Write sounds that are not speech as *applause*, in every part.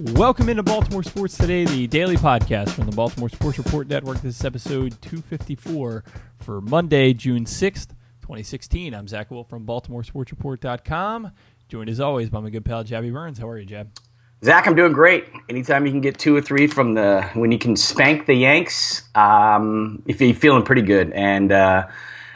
Welcome into Baltimore Sports Today, the daily podcast from the Baltimore Sports Report Network. This is episode 254 for Monday, June 6th, 2016. I'm Zach Wolf from BaltimoreSportsReport.com. Joined as always by my good pal Jabby Burns. How are you, Jab? Zach, I'm doing great. Anytime you can get two or three from the when you can spank the Yanks, um, if you're feeling pretty good. And uh,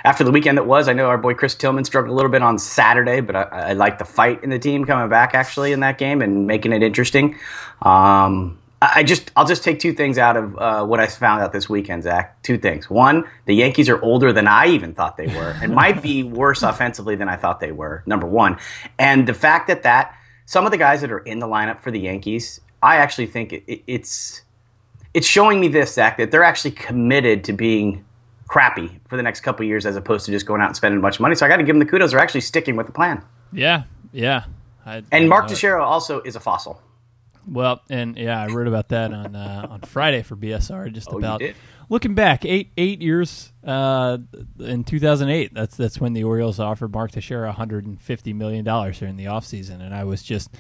after the weekend that was, I know our boy Chris Tillman struggled a little bit on Saturday, but I, I like the fight in the team coming back actually in that game and making it interesting. Um, I just I'll just take two things out of uh, what I found out this weekend, Zach. Two things. One, the Yankees are older than I even thought they were, and might be *laughs* worse offensively than I thought they were. Number one, and the fact that that some of the guys that are in the lineup for the Yankees, I actually think it, it, it's it's showing me this, Zach, that they're actually committed to being crappy for the next couple years as opposed to just going out and spending a bunch of money. So I got to give them the kudos. They're actually sticking with the plan. Yeah, yeah. I, and I Mark Teixeira also is a fossil. Well, and yeah, I wrote about that on uh, on Friday for BSR. Just oh, about looking back eight eight years uh, in 2008. That's that's when the Orioles offered Mark Teixeira 150 million dollars during the offseason. and I was just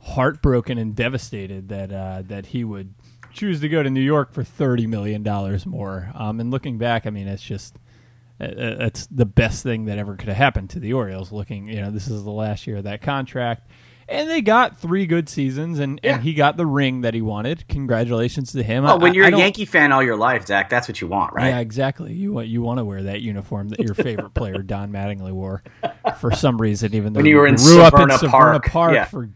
heartbroken and devastated that uh, that he would choose to go to New York for 30 million dollars more. Um, and looking back, I mean, it's just it's the best thing that ever could have happened to the Orioles. Looking, you know, this is the last year of that contract and they got three good seasons, and, yeah. and he got the ring that he wanted. Congratulations to him. Oh, when you're I, a Yankee fan all your life, Zach, that's what you want, right? Yeah, exactly. You want you want to wear that uniform that your favorite player Don Mattingly wore for some reason, even though when you were in grew up in Severna Park, Park yeah. for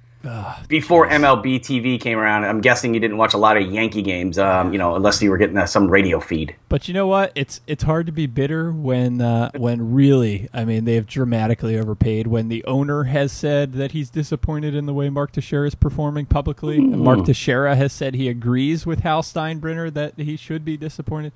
Before geez. MLB TV came around, I'm guessing you didn't watch a lot of Yankee games, um, you know, unless you were getting uh, some radio feed. But you know what? It's it's hard to be bitter when uh, when really, I mean, they've dramatically overpaid. When the owner has said that he's disappointed in the way Mark Teixeira is performing publicly, mm. Mark Teixeira has said he agrees with Hal Steinbrenner that he should be disappointed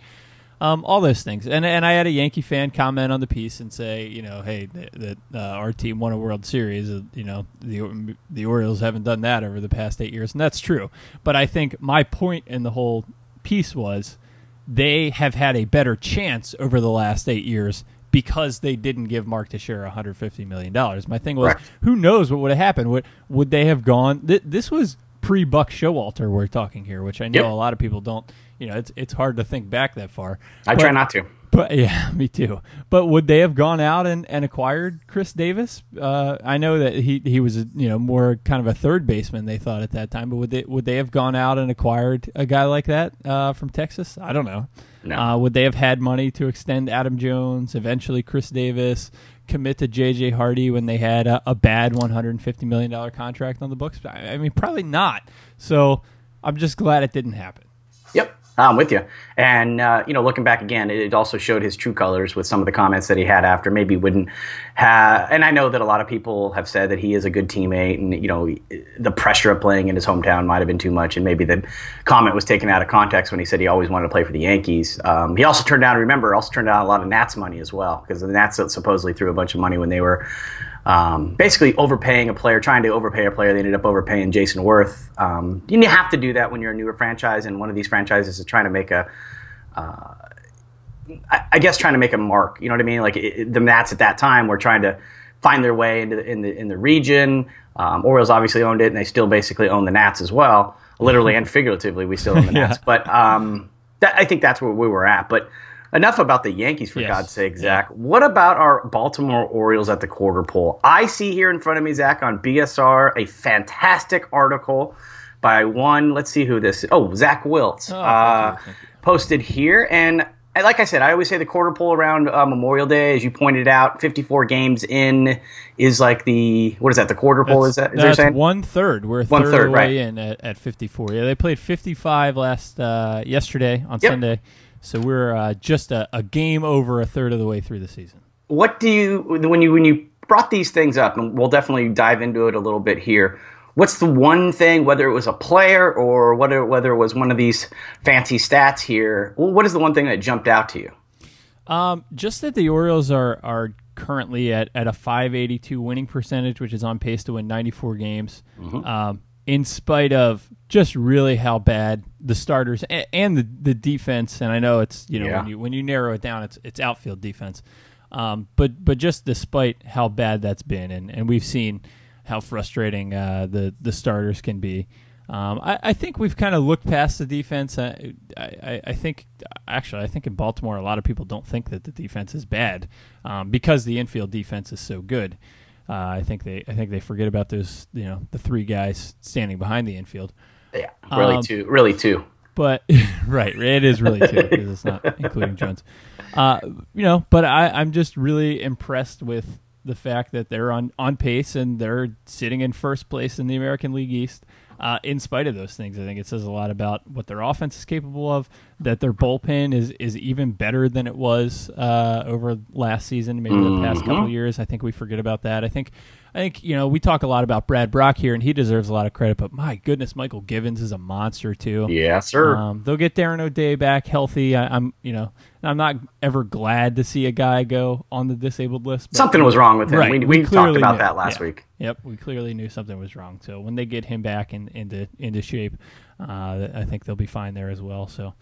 um, all those things. And and I had a Yankee fan comment on the piece and say, you know, hey, that uh, our team won a World Series. Uh, you know, the the Orioles haven't done that over the past eight years, and that's true. But I think my point in the whole piece was they have had a better chance over the last eight years because they didn't give Mark Teixeira 150 million dollars. My thing was, right. who knows what would have happened? Would would they have gone? Th- this was pre Buck Showalter we're talking here, which I know yep. a lot of people don't you know, it's it's hard to think back that far. I but, try not to. But *laughs* yeah, me too. But would they have gone out and, and acquired Chris Davis? Uh, I know that he he was you know more kind of a third baseman they thought at that time. But would they would they have gone out and acquired a guy like that uh, from Texas? I don't know. No. Uh, would they have had money to extend Adam Jones, eventually Chris Davis, commit to J.J. Hardy when they had a, a bad $150 million contract on the books? I, I mean, probably not. So I'm just glad it didn't happen. Yep. I'm with you. And, uh, you know, looking back again, it also showed his true colors with some of the comments that he had after. Maybe wouldn't have, and I know that a lot of people have said that he is a good teammate and, you know, the pressure of playing in his hometown might have been too much. And maybe the comment was taken out of context when he said he always wanted to play for the Yankees. Um, he also turned down, remember, also turned down a lot of Nats money as well because the Nats supposedly threw a bunch of money when they were um, basically overpaying a player, trying to overpay a player. They ended up overpaying Jayson Werth. Um, you have to do that when you're a newer franchise, and one of these franchises is trying to make a, uh, I, I, guess, trying to make a mark. You know what I mean? Like it, the Nats at that time were trying to find their way into the, in the in the region. Um, Orioles obviously owned it, and they still basically own the Nats as well, literally and figuratively. We still own the *laughs* Nats, yeah. but um, that, I think that's where we were at. But enough about the Yankees for yes. God's sake, Zach. Yeah. What about our Baltimore Orioles at the quarter pole? I see here in front of me, Zach, on BSR, a fantastic article by one. Let's see who this. Is. Oh, Zach Wiltz oh, uh, posted here, and like I said, I always say the quarter pole around uh, Memorial Day, as you pointed out, 54 games in is like the what is that? The quarter pole is that? Is that's saying? one third. We're one third, third way right. in at, at 54. Yeah, they played 55 last uh, yesterday on yep. Sunday. So we're uh, just a, a, game over a third of the way through the season. What do you when you when you brought these things up, and we'll definitely dive into it a little bit here. What's the one thing, whether it was a player or whether whether it was one of these fancy stats here? What is the one thing that jumped out to you? Um, just that the Orioles are are currently at, at a 582 winning percentage, which is on pace to win 94 games. Mm-hmm. Um, in spite of just really how bad the starters and, and the the defense. And I know it's you know yeah. when you when you narrow it down, it's it's outfield defense. Um, but but just despite how bad that's been, and, and we've seen how frustrating uh, the the starters can be. Um, I, I, think we've kind of looked past the defense. I, I, I, think, actually, I think in Baltimore, a lot of people don't think that the defense is bad um, because the infield defense is so good. Uh, I think they, I think they forget about those, you know, the three guys standing behind the infield. Yeah, really um, two, really two. But *laughs* right, it is really two because it's not *laughs* including Jones. Uh, you know, but I, I'm just really impressed with the fact that they're on on pace and they're sitting in first place in the American League East uh, in spite of those things. I think it says a lot about what their offense is capable of. That their bullpen is is even better than it was uh, over last season, maybe mm-hmm. the past couple mm-hmm. years. I think we forget about that. I think I think you know we talk a lot about Brad Brach here, and he deserves a lot of credit. But my goodness, Mychal Givens is a monster too. Yeah, sir. Um, they'll get Darren O'Day back healthy. I, am you know I'm not ever glad to see a guy go on the disabled list. Something was wrong with him. Right. We, we, we talked about knew. that last yeah. week. Yep, we clearly knew something was wrong. So when they get him back in, into into shape, uh, I think they'll be fine there as well. So,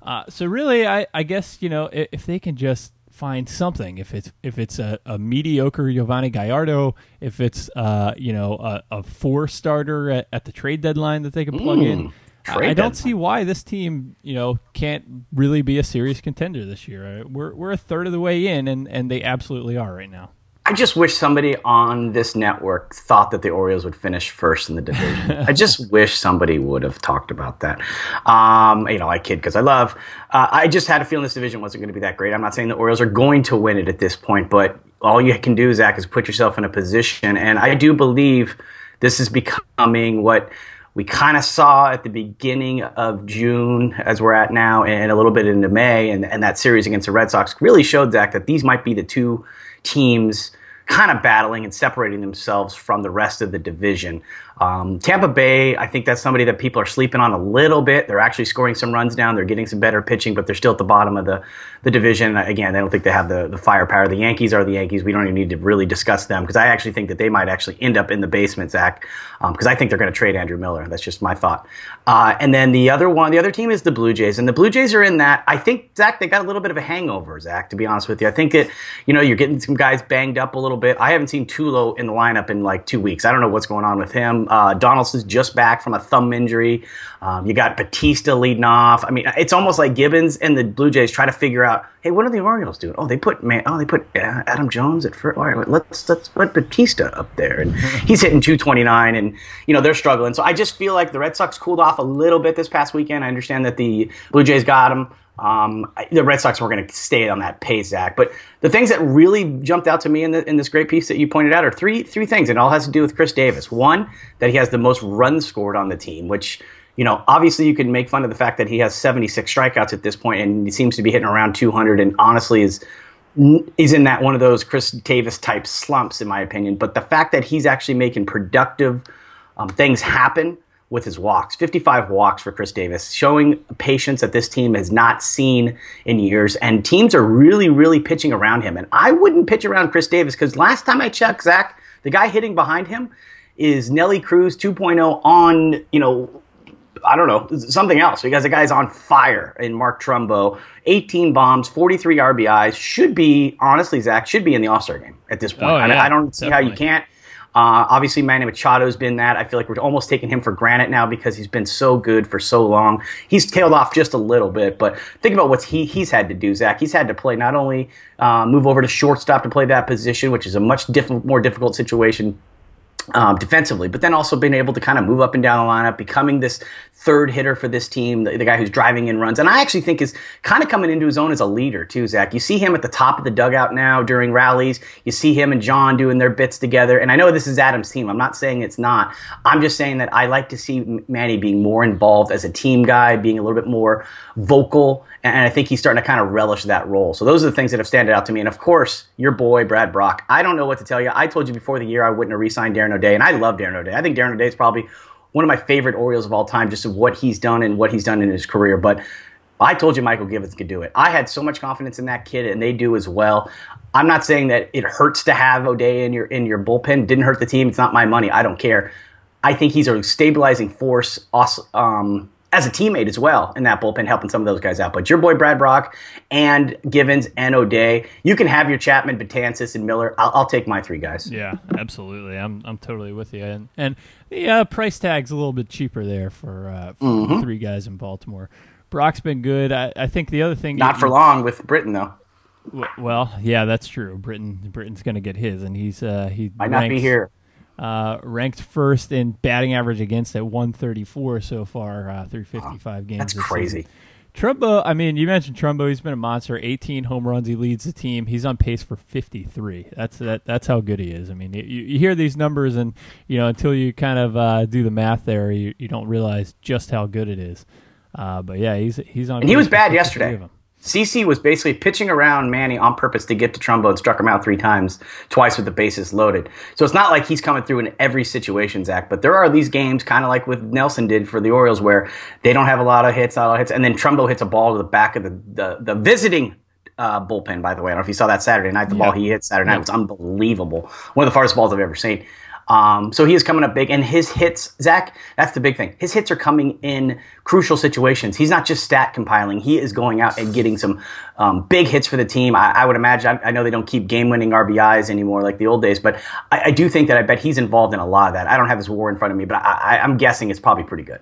uh, so really, I, I guess you know if, if they can just find something. If it's if it's a, a mediocre Giovanni Gallardo, if it's uh, you know a, a four starter at, at, the trade deadline that they can plug mm, in. I, I don't see why this team, you know, can't really be a serious contender this year. We're we're a third of the way in, and, and they absolutely are right now. I just wish somebody on this network thought that the Orioles would finish first in the division. *laughs* I just wish somebody would have talked about that. Um, you know, I kid because I love. Uh, I just had a feeling this division wasn't going to be that great. I'm not saying the Orioles are going to win it at this point, but all you can do, Zach, is put yourself in a position. And I do believe this is becoming what we kind of saw at the beginning of June, as we're at now, and a little bit into May, and, and that series against the Red Sox really showed Zach that these might be the two teams kind of battling and separating themselves from the rest of the division. Um, Tampa Bay, I think that's somebody that people are sleeping on a little bit. They're actually scoring some runs down. They're getting some better pitching, but they're still at the bottom of the, the division. Again, they don't think they have the, the firepower. The Yankees are the Yankees. We don't even need to really discuss them because I actually think that they might actually end up in the basement, Zach, because um, I think they're going to trade Andrew Miller. That's just my thought. Uh, and then the other one, the other team is the Blue Jays, and the Blue Jays are in that. I think Zach, they got a little bit of a hangover, Zach. To be honest with you, I think that you know you're getting some guys banged up a little bit. I haven't seen Tulo in the lineup in like two weeks. I don't know what's going on with him. Uh, Donaldson's just back from a thumb injury. Um, you got Bautista leading off. I mean, it's almost like Gibbons and the Blue Jays try to figure out, hey, what are the Orioles doing? Oh, they put man, oh, they put uh, Adam Jones at first. All right, let's let's put Bautista up there, and *laughs* he's hitting 229, and you know they're struggling. So I just feel like the Red Sox cooled off a little bit this past weekend. I understand that the Blue Jays got them. Um, the Red Sox were going to stay on that pace, Zach. But the things that really jumped out to me in, the, in this great piece that you pointed out are three three things, and it all has to do with Chris Davis. One, that he has the most runs scored on the team, which you know, obviously you can make fun of the fact that he has 76 strikeouts at this point, and he seems to be hitting around 200, and honestly is he's in that one of those Chris Davis type slumps, in my opinion. But the fact that he's actually making productive um, things happen with his walks. 55 walks for Chris Davis, showing patience that this team has not seen in years. And teams are really, really pitching around him. And I wouldn't pitch around Chris Davis because last time I checked, Zach, the guy hitting behind him is Nelly Cruz 2.0 on, you know, I don't know, something else because the guy's on fire in Mark Trumbo. 18 bombs, 43 RBIs. Should be, honestly, Zach, should be in the All Star game at this point. Oh, yeah, I, I, don't see definitely. how you can't. Uh, obviously, Manny Machado's been that. I feel like we're almost taking him for granted now because he's been so good for so long. He's tailed off just a little bit, but think about what he he's had to do, Zach. He's had to play not only uh, move over to shortstop to play that position, which is a much diff- more difficult situation um, defensively, but then also being able to kind of move up and down the lineup, becoming this third hitter for this team, the, the, guy who's driving in runs. And I actually think is kind of coming into his own as a leader too, Zach. You see him at the top of the dugout now during rallies. You see him and John doing their bits together. And I know this is Adam's team. I'm not saying it's not. I'm just saying that I like to see Manny being more involved as a team guy, being a little bit more vocal. And I think he's starting to kind of relish that role. So those are the things that have standed out to me. And of course, your boy, Brad Brach. I don't know what to tell you. I told you before the year I wouldn't have re-signed Darren O'Day. And I love Darren O'Day. I think Darren O'Day is probably one of my favorite Orioles of all time, just of what he's done and what he's done in his career. But I told you Mychal Givens could do it. I had so much confidence in that kid, and they do as well. I'm not saying that it hurts to have O'Day in your in your bullpen. Didn't hurt the team. It's not my money. I don't care. I think he's a stabilizing force. Um, as a teammate as well in that bullpen, helping some of those guys out. But your boy Brad Brach and Givens and O'Day, you can have your Chapman, Betances, and Miller. I'll, I'll take my three guys. Yeah, absolutely. I'm I'm totally with you. And and the uh, price tag's a little bit cheaper there for, uh, for mm-hmm. three guys in Baltimore. Brach's been good. I, I think the other thing not for long with Britton though. Well, yeah, that's true. Britton Britton's going to get his, and he's uh, he might ranks, not be here. Uh, ranked first in batting average against at 134 so far uh, through 55 oh, games. That's crazy. Season. Trumbo, I mean, you mentioned Trumbo. He's been a monster. 18 home runs. He leads the team. He's on pace for 53. That's that. That's how good he is. I mean, you, you hear these numbers, and you know until you kind of uh, do the math there, you, you don't realize just how good it is. Uh, but yeah, he's he's on. And he was bad yesterday. CC was basically pitching around Manny on purpose to get to Trumbo and struck him out three times, twice with the bases loaded. So it's not like he's coming through in every situation, Zach. But there are these games, kind of like with Nelson did for the Orioles, where they don't have a lot of hits, a lot of hits, and then Trumbo hits a ball to the back of the the, the visiting uh, bullpen. By the way, I don't know if you saw that Saturday night. The yeah. ball he hit Saturday night was unbelievable. One of the farthest balls I've ever seen. Um, so he is coming up big, and his hits, Zach, that's the big thing. His hits are coming in crucial situations. He's not just stat compiling; he is going out and getting some um, big hits for the team. I, I would imagine. I, I, know they don't keep game-winning RBIs anymore like the old days, but I, I, do think that I bet he's involved in a lot of that. I don't have his WAR in front of me, but I, am guessing it's probably pretty good.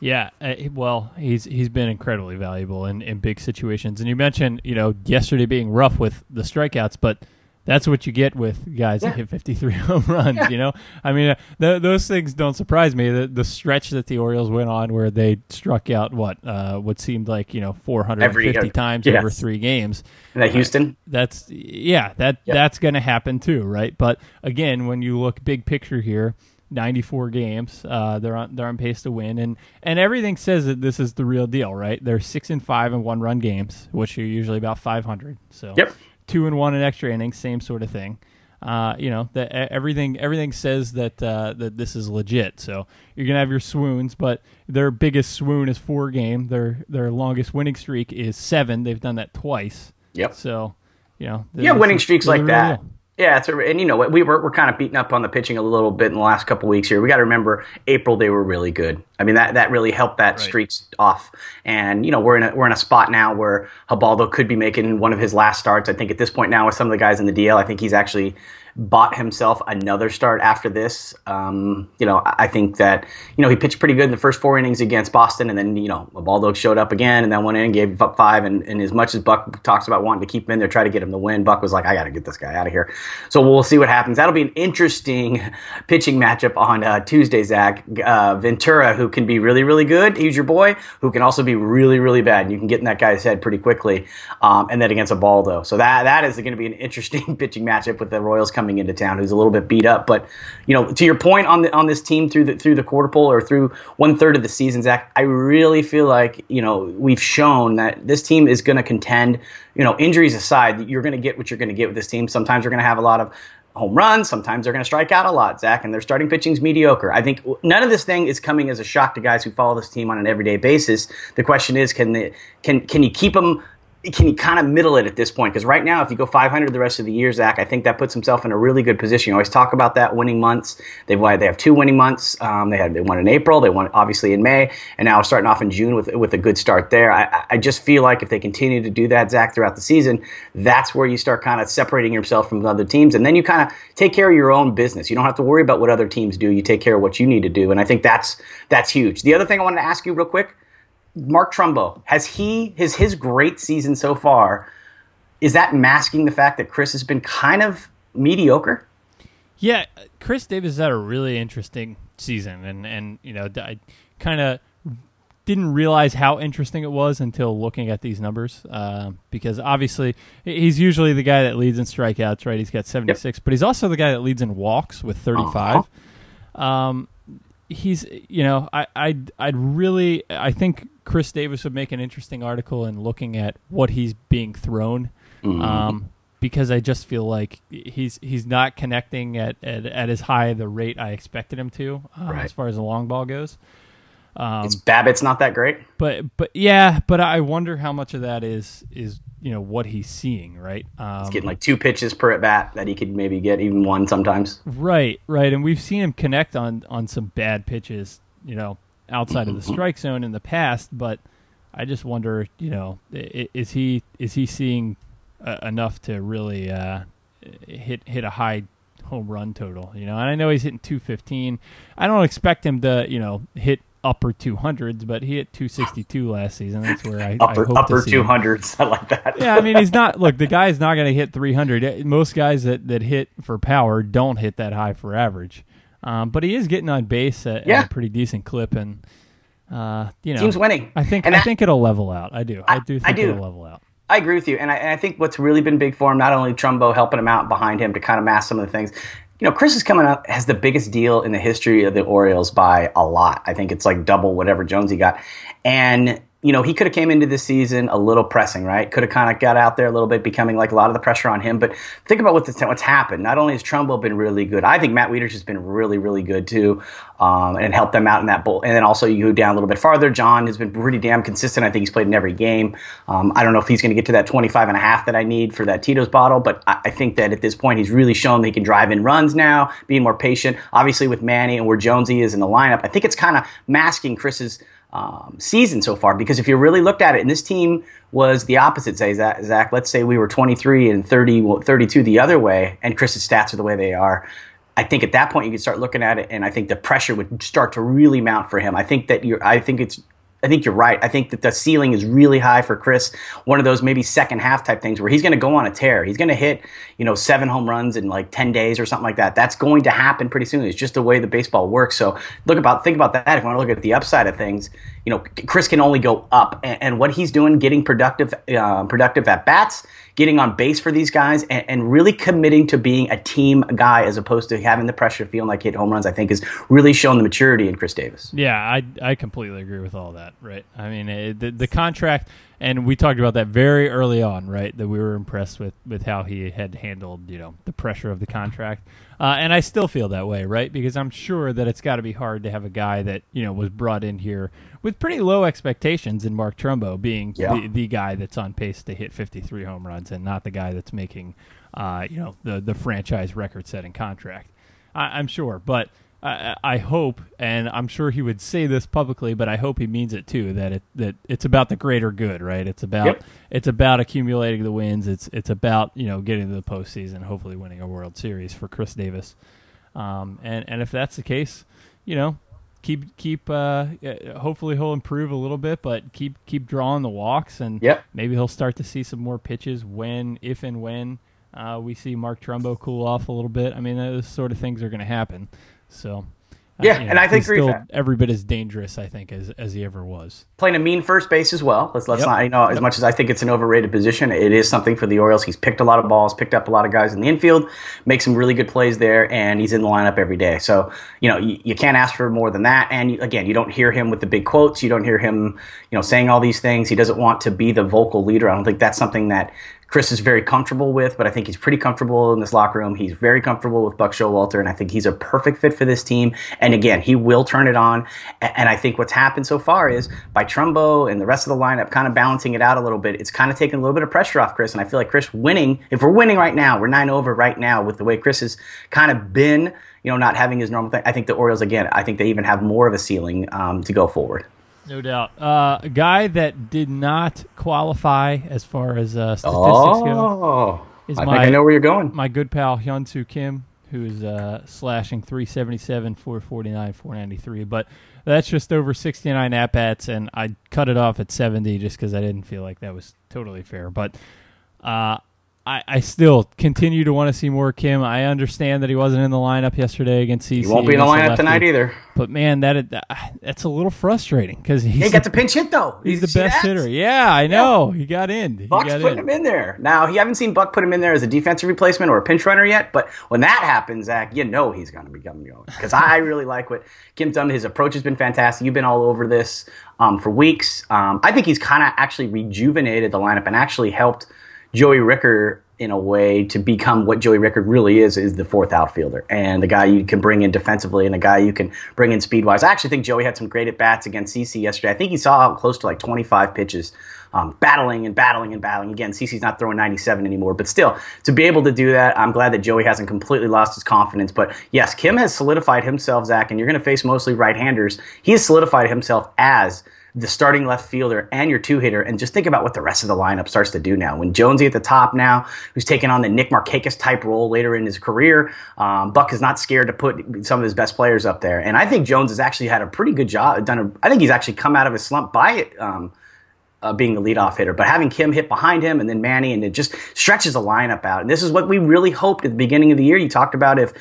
Yeah, uh, well, he's he's been incredibly valuable in, in big situations. And you mentioned, you know, yesterday being rough with the strikeouts, but that's what you get with guys yeah. that hit 53 *laughs* home runs. Yeah. You know, I mean, uh, th- those things don't surprise me. The, the stretch that the Orioles went on, where they struck out what uh, what seemed like you know 450 Every, uh, times yes. over three games. And that Houston. Uh, that's yeah, that that's going to happen too, right? But again, when you look big picture here. 94 games. Uh, they're on they're on pace to win, and and everything says that this is the real deal, right? They're six and five in one run games, which are usually about 500. So yep two and one in extra innings, same sort of thing. Uh, you know that everything everything says that uh, that this is legit. So you're gonna have your swoons, but their biggest swoon is four game. Their their longest winning streak is seven. They've done that twice. Yep. So you know yeah, winning streaks like that. Deal. Yeah, it's a, and you know we were we're kind of beating up on the pitching a little bit in the last couple weeks here. We got to remember April they were really good. I mean that that really helped that right. streaks off. And you know we're in a we're in a spot now where Ubaldo could be making one of his last starts. I think at this point now with some of the guys in the DL, I think he's actually bought himself another start after this. Um, you know, I think that you know he pitched pretty good in the first four innings against Boston, and then you know Ubaldo showed up again, and then went in and gave up five. And, and as much as Buck talks about wanting to keep him in there, try to get him to win, Buck was like, I got to get this guy out of here. So we'll see what happens. That'll be an interesting *laughs* pitching matchup on uh, Tuesday. Zach uh, Ventura, who can be really really good, he's your boy, who can also be really really bad, and you can get in that guy's head pretty quickly. Um, and then against Ubaldo, so that that is going to be an interesting *laughs* pitching matchup with the Royals coming into town, who's a little bit beat up. But you know, to your point on the on this team through the through the quarter pole or through one third of the season, Zach, I really feel like you know we've shown that this team is going to contend. You know, injuries aside, you're going to get what you're going to get with this team. Sometimes we're going to have a lot of home runs. Sometimes they're going to strike out a lot, Zach, and their starting pitching's mediocre. I think none of this thing is coming as a shock to guys who follow this team on an everyday basis. The question is, can they, can can you keep them can he kind of middle it at this point? Because right now, if you go 500 the rest of the year, Zach, I think that puts himself in a really good position. You always talk about that winning months. They've they have two winning months. Um, they had they won in April, they won obviously in May, and now starting off in June with with a good start there. I, I just feel like if they continue to do that, Zach, throughout the season, that's where you start kind of separating yourself from other teams, and then you kind of take care of your own business. You don't have to worry about what other teams do. You take care of what you need to do, and I think that's that's huge. The other thing I wanted to ask you real quick Mark Trumbo, has he his his great season so far? Is that masking the fact that Chris has been kind of mediocre? Yeah, Chris Davis had a really interesting season, and and you know I kind of didn't realize how interesting it was until looking at these numbers. Uh, because obviously he's usually the guy that leads in strikeouts, right? He's got seventy six, yep. but he's also the guy that leads in walks with thirty five. Uh-huh. Um, he's you know I I'd, I'd really I think Chris Davis would make an interesting article in looking at what he's being thrown, mm-hmm. um, because I just feel like he's he's not connecting at, at, at as high the rate I expected him to uh, right. as far as the long ball goes. Um, it's BABIP's not that great, but but yeah, but I wonder how much of that is is you know what he's seeing, right? Um, he's getting like two pitches per at bat that he could maybe get even one sometimes. Right, right, and we've seen him connect on on some bad pitches, you know, outside of the strike zone in the past, but I just wonder, you know, is he is he seeing uh, enough to really uh, hit hit a high home run total? You know, and I know he's hitting 215. I don't expect him to, you know, hit upper 200s, but he hit 262 last season. That's where I upper I hope upper to 200s. *laughs* I like that. yeah, I mean he's not. Look, the *laughs* guy's not going to hit 300. Most guys that that hit for power don't hit that high for average. Um, but he is getting on base at, yeah. at a pretty decent clip, and uh, you know, team's winning. I think and I think it'll level out. I do. I, I do think I do. it'll level out. I agree with you, and I, and I, think what's really been big for him, not only Trumbo helping him out behind him to kind of mask some of the things, you know, Chris is coming up has the biggest deal in the history of the Orioles by a lot. I think it's like double whatever Jonesy got, and you know, he could have came into this season a little pressing, right? Could have kind of got out there a little bit, becoming like a lot of the pressure on him. But think about what what's happened. Not only has Trumbo been really good, I think Matt Wieters has been really, really good too, um, and helped them out in that bowl. And then also you go down a little bit farther. John has been pretty damn consistent. I think he's played in every game. Um, I don't know if he's going to get to that 25 and a half that I need for that Tito's bottle, but I, I think that at this point he's really shown that he can drive in runs now, being more patient. Obviously with Manny and where Jonesy is in the lineup, I think it's kind of masking Chris's – um, season so far. Because if you really looked at it, and this team was the opposite, say, Zach, let's say we were 23 and 30, 32 the other way, and Chris's stats are the way they are. I think at that point you could start looking at it, and I think the pressure would start to really mount for him. I think that you're. I think it's I think you're right. I think that the ceiling is really high for Chris. One of those maybe second half type things where he's going to go on a tear. He's going to hit, you know, seven home runs in like 10 days or something like that. That's going to happen pretty soon. It's just the way the baseball works. So look about, think about that. If you want to look at the upside of things, you know, Chris can only go up and, and what he's doing, getting productive, uh, productive at bats, getting on base for these guys and, and, really committing to being a team guy as opposed to having the pressure of feeling like he hit home runs, I think is really shown the maturity in Chris Davis. Yeah, I, I completely agree with all that, right? I mean, it, the, the contract, and we talked about that very early on, right? That we were impressed with, with how he had handled, you know, the pressure of the contract. Uh, and I still feel that way, right? Because I'm sure that it's got to be hard to have a guy that, you know, was brought in here with pretty low expectations in Mark Trumbo being yeah. the, the guy that's on pace to hit 53 home runs and not the guy that's making, uh, you know, the the franchise record setting contract. I, am sure, but I, I, hope, and I'm sure he would say this publicly, but I hope he means it too. That it that it's about the greater good, right? It's about yep. it's about accumulating the wins. It's it's about you know getting to the postseason, hopefully winning a World Series for Chris Davis. Um, and and if that's the case, you know, keep keep uh, hopefully he'll improve a little bit but keep keep drawing the walks and yep. maybe he'll start to see some more pitches when if and when uh, we see Mark Trumbo cool off a little bit I mean those sort of things are going to happen so uh, yeah, you know, and I think still every bit as dangerous, I think, as as he ever was. Playing a mean first base as well. Let's let's yep. not you know as yep. much as I think it's an overrated position, it is something for the Orioles. He's picked a lot of balls, picked up a lot of guys in the infield, makes some really good plays there, and he's in the lineup every day. So you know you, you can't ask for more than that. And you, again, you don't hear him with the big quotes. You don't hear him you know saying all these things. He doesn't want to be the vocal leader. I don't think that's something that Chris is very comfortable with, but I think he's pretty comfortable in this locker room. He's very comfortable with Buck Showalter, and I think he's a perfect fit for this team. And again, he will turn it on. And I think what's happened so far is by Trumbo and the rest of the lineup kind of balancing it out a little bit, it's kind of taken a little bit of pressure off Chris. And I feel like Chris winning, if we're winning right now, we're nine over right now with the way Chris has kind of been, you know, not having his normal thing. I think the Orioles, again, I think they even have more of a ceiling um, to go forward. No doubt. Uh, a guy that did not qualify as far as uh, statistics oh, go. Is I my, think I know where you're going. My good pal Hyunsoo Kim, who is uh, slashing 377, 449, 493. But that's just over 69 at bats, and I cut it off at 70 just because I didn't feel like that was totally fair. But uh, I, I still continue to want to see more Kim. I understand that he wasn't in the lineup yesterday against CC. He won't be in the lineup tonight either. But man, that, that that's a little frustrating because he got the pinch hit though. He's the best that? hitter. Yeah, I know. Yeah. He got in. He Buck's got putting in. him in there. Now he haven't seen Buck put him in there as a defensive replacement or a pinch runner yet. But when that happens, Zach, you know he's going to be coming going because I really like what Kim's done. His approach has been fantastic. You've been all over this um, for weeks. Um, I think he's kind of actually rejuvenated the lineup and actually helped Joey Rickard in a way to become what Joey Rickard really is is the fourth outfielder and the guy you can bring in defensively and the guy you can bring in speed wise. I actually think Joey had some great at bats against CC yesterday. I think he saw close to like 25 pitches. Um, battling and battling and battling. Again, CC's not throwing 97 anymore, but still, to be able to do that, I'm glad that Joey hasn't completely lost his confidence. But yes, Kim has solidified himself, Zach, and you're going to face mostly right handers. He has solidified himself as the starting left fielder and your two hitter, and just think about what the rest of the lineup starts to do now. When Jonesy at the top now, who's taking on the Nick Markakis type role later in his career, um, Buck is not scared to put some of his best players up there, and I think Jones has actually had a pretty good job. Done, a, I think he's actually come out of his slump by it. Um, uh, being the leadoff hitter, but having Kim hit behind him and then Manny, and it just stretches the lineup out. And this is what we really hoped at the beginning of the year. You talked about if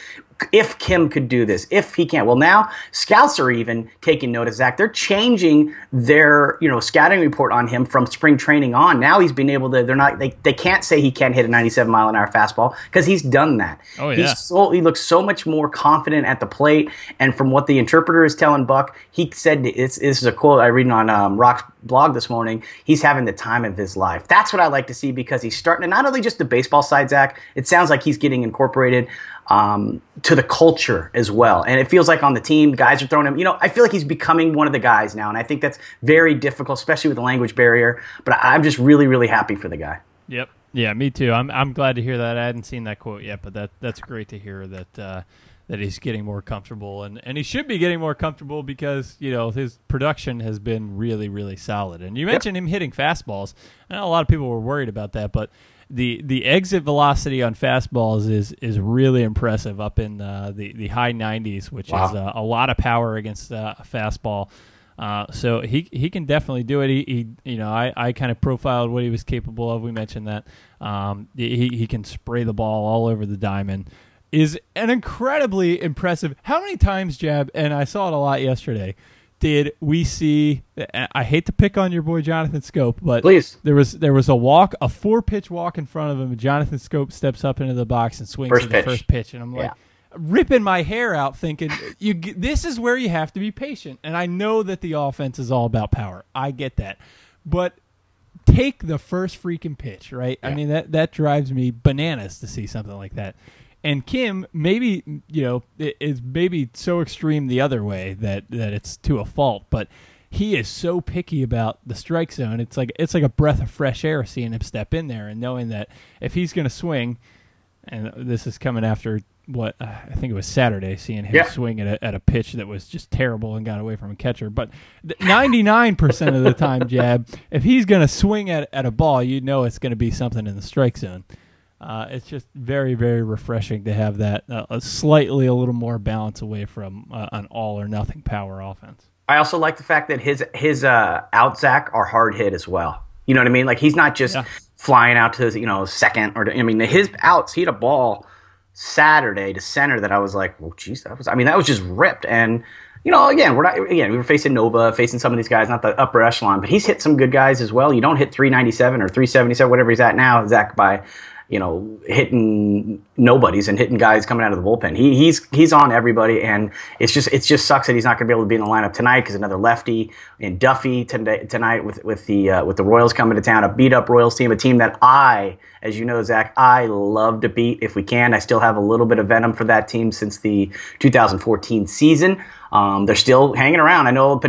if Kim could do this, if he can't, Well, now scouts are even taking notice. Zach, they're changing their you know scouting report on him from spring training on. Now he's been able to. They're not. They, they can't say he can't hit a 97 mile an hour fastball because he's done that. Oh yeah. He's so, he looks so much more confident at the plate. And from what the interpreter is telling Buck, he said this is a quote I read on um, Roch's blog this morning. He's having the time of his life. That's what I like to see because he's starting to not only just the baseball side, Zach. It sounds like he's getting incorporated um, to the culture as well. And it feels like on the team, guys are throwing him. You know, I feel like he's becoming one of the guys now, and I think that's very difficult, especially with the language barrier. But I'm just really, really happy for the guy. Yep. Yeah, me too. I'm I'm glad to hear that. I hadn't seen that quote yet, but that that's great to hear that uh, that he's getting more comfortable, and and he should be getting more comfortable because you know his production has been really really solid. And you mentioned yep. him hitting fastballs. I know a lot of people were worried about that, but the the exit velocity on fastballs is is really impressive, up in uh, the the high 90s, which wow. is uh, a lot of power against uh, a fastball. Uh, so he he can definitely do it. He, he you know I, I kind of profiled what he was capable of. We mentioned that um, he he can spray the ball all over the diamond. Is an incredibly impressive. How many times jab? And I saw it a lot yesterday did we see? I hate to pick on your boy Jonathan Schoop, but please, there was there was a walk, a four pitch walk in front of him. Jonathan Schoop steps up into the box and swings first the pitch. first pitch, and I'm like. Yeah. Ripping my hair out, thinking you. This is where you have to be patient, and I know that the offense is all about power. I get that, but take the first freaking pitch, right? Yeah. I mean that that drives me bananas to see something like that. And Kim, maybe you know, is maybe so extreme the other way that that it's to a fault, but he is so picky about the strike zone. It's like it's like a breath of fresh air seeing him step in there and knowing that if he's going to swing, and this is coming after what uh, I think it was Saturday, seeing him yeah. swing at a, at a pitch that was just terrible and got away from a catcher. But ninety nine percent of the time, Jab, if he's going to swing at at a ball, you know it's going to be something in the strike zone. Uh, it's just very, very refreshing to have that uh, slightly a little more balance away from uh, an all or nothing power offense. I also like the fact that his his uh, outs Zach are hard hit as well. You know what I mean? Like he's not just yeah. flying out to you know second or I mean his outs. He had a ball Saturday to center that I was like, well, geez, that was I mean that was just ripped and. You know, again, we're not. Again, we were facing Nova, facing some of these guys, not the upper echelon, but he's hit some good guys as well. You don't hit 397 or 377, whatever he's at now, Zach, by you know, hitting nobodies and hitting guys coming out of the bullpen. He, he's he's on everybody, and it's just it just sucks that he's not going to be able to be in the lineup tonight because another lefty in Duffy tonight with with the uh, with the Royals coming to town, a beat up Royals team, a team that I, as you know, Zach, I love to beat if we can. I still have a little bit of venom for that team since the 2014 season. Um, they're still hanging around. I know,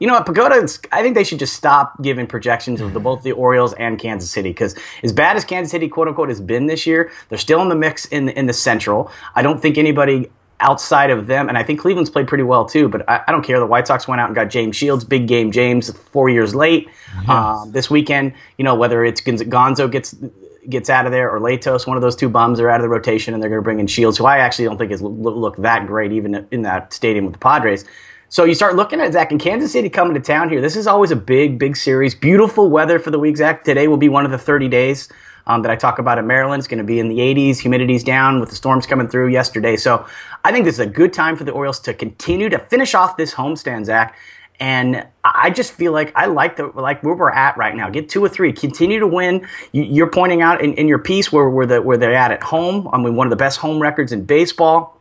you know what, PECOTA. I think they should just stop giving projections of the, both the Orioles and Kansas City because as bad as Kansas City, quote unquote, has been this year, they're still in the mix in the, in the Central. I don't think anybody outside of them, and I think Cleveland's played pretty well too. But I, I, don't care. The White Sox went out and got James Shields, big game James, four years late. Yes. Um, this weekend, you know, whether it's Gonzo gets gets out of there, or Latos, one of those two bums are out of the rotation, and they're going to bring in Shields, who I actually don't think looked look that great even in that stadium with the Padres. So you start looking at Zach in Kansas City coming to town here. This is always a big, big series. Beautiful weather for the week, Zach. Today will be one of the 30 days um, that I talk about in Maryland. It's going to be in the 80s, humidity's down with the storms coming through yesterday. So I think this is a good time for the Orioles to continue to finish off this homestand, Zach, and I just feel like I like the like where we're at right now. Get two or three, continue to win. You're pointing out in, in your piece where where the where they're at at home. I mean, one of the best home records in baseball.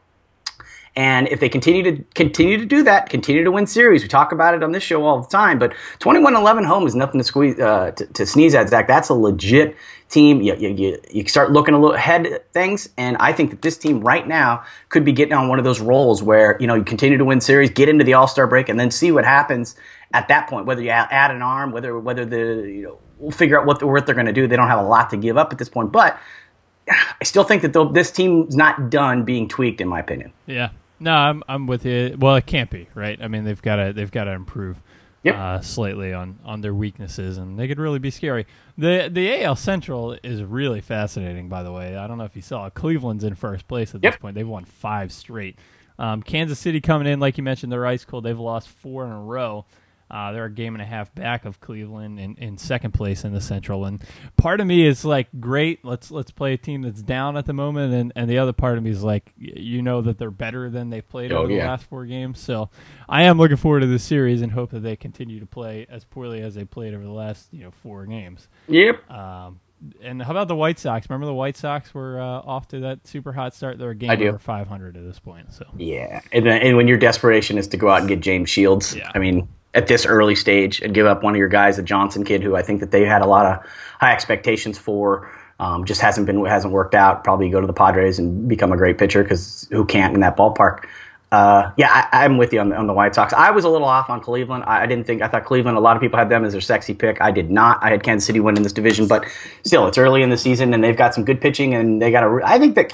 And if they continue to continue to do that, continue to win series, we talk about it on this show all the time. But 21-11 home is nothing to squeeze uh, to, to, sneeze at, Zach. That's a legit team. You, you, you start looking a little ahead at things, and I think that this team right now could be getting on one of those rolls where you know you continue to win series, get into the All Star break, and then see what happens at that point. Whether you add an arm, whether whether the you know we'll figure out what, the, what they're going to do. They don't have a lot to give up at this point, but *sighs* I still think that this team's not done being tweaked, in my opinion. Yeah, no, I'm I'm with you. Well, it can't be right. I mean, they've got to they've got to improve yep. uh, slightly on on their weaknesses, and they could really be scary. the The AL Central is really fascinating. By the way, I don't know if you saw Cleveland's in first place at yep. this point. They've won five straight. Um, Kansas City coming in, like you mentioned, they're ice cold. They've lost four in a row. Uh, they're a game and a half back of Cleveland in, in second place in the Central, and part of me is like, great, let's let's play a team that's down at the moment, and, and the other part of me is like, you know that they're better than they've played oh, over yeah. the last four games. So I am looking forward to this series and hope that they continue to play as poorly as they played over the last you know four games. Yep. Um, and how about the White Sox? Remember the White Sox were uh, off to that super hot start. They're a game over 500 at this point. So yeah, and, and when your desperation is to go out and get James Shields, yeah. I mean at this early stage and give up one of your guys, the Johnson kid, who I think that they had a lot of high expectations for. Um, just hasn't been hasn't worked out. Probably go to the Padres and become a great pitcher because who can't in that ballpark? Uh, yeah, I, am with you on the, on the White Sox. I was a little off on Cleveland. I, I, didn't think I thought Cleveland. A lot of people had them as their sexy pick. I did not. I had Kansas City winning this division, but still, it's early in the season and they've got some good pitching and they got a. I think that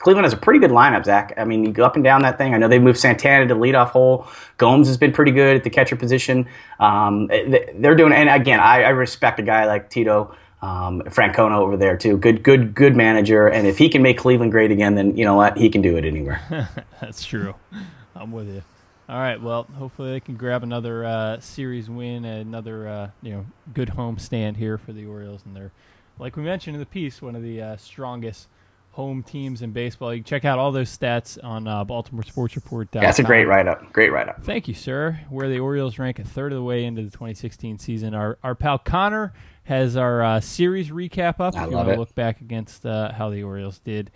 Cleveland has a pretty good lineup, Zach. I mean, you go up and down that thing. I know they moved Santana to leadoff hole. Gomes has been pretty good at the catcher position. Um, they're doing, and again, I, I respect a guy like Tito um, Francona over there too. Good, good, good manager. And if he can make Cleveland great again, then you know what? He can do it anywhere. *laughs* That's true. I'm with you. All right. Well, hopefully they can grab another uh, series win, another uh, you know good home stand here for the Orioles, and they're like we mentioned in the piece, one of the uh, strongest home teams in baseball. You can check out all those stats on uh, Baltimore Sports Report. Yeah, that's a great write up. Great write up. Thank you, sir. Where the Orioles rank a third of the way into the 2016 season. Our our pal Connor has our uh, series recap up. I if you want to look back against uh, how the Orioles did.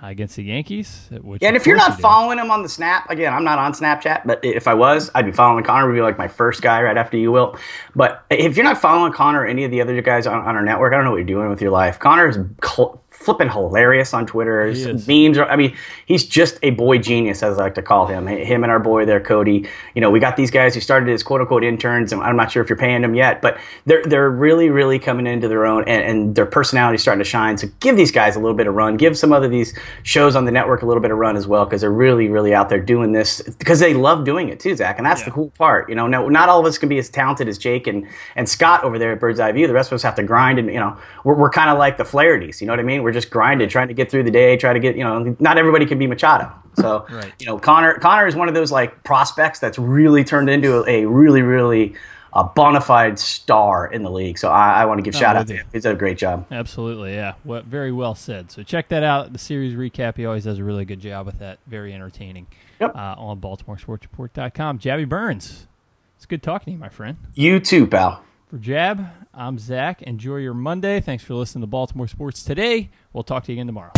Uh, against the Yankees. yeah, and if you're not you following him on the Snap, again, I'm not on Snapchat, but if I was, I'd be following Connor. Would be like my first guy right after you, will. But if you're not following Connor or any of the other guys on, on our network, I don't know what you're doing with your life. Connor is cl- flipping hilarious on Twitter. Memes. Are, I mean, he's just a boy genius, as I like to call him. Him and our boy there, Cody. You know, we got these guys who started as quote unquote interns, and I'm not sure if you're paying them yet, but they're they're really really coming into their own, and, and their personality starting to shine. So give these guys a little bit of run. Give some other these shows on the network a little bit of run as well, because they're really really out there doing this because they love doing it too, Zach. And that's yeah. the cool part. You know, no, not all of us can be as talented as Jake and and Scott over there at Bird's Eye View. The rest of us have to grind, and you know, we're we're kind of like the Flaherty's. You know what I mean? We're just grinding, trying to get through the day, try to get, you know, not everybody can be Machado. So, right. you know, Connor Connor is one of those like prospects that's really turned into a, a really, really a bona fide star in the league. So I, I want to give oh, shout out to him. He's done a great job. Absolutely, yeah. Well, very well said. So check that out. The series recap. He always does a really good job with that. Very entertaining. Yep. Uh, on BaltimoreSportsReport.com. Jabby Burns. It's good talking to you, my friend. You too, pal. For Jab, I'm Zach. Enjoy your Monday. Thanks for listening to Baltimore Sports today. We'll talk to you again tomorrow.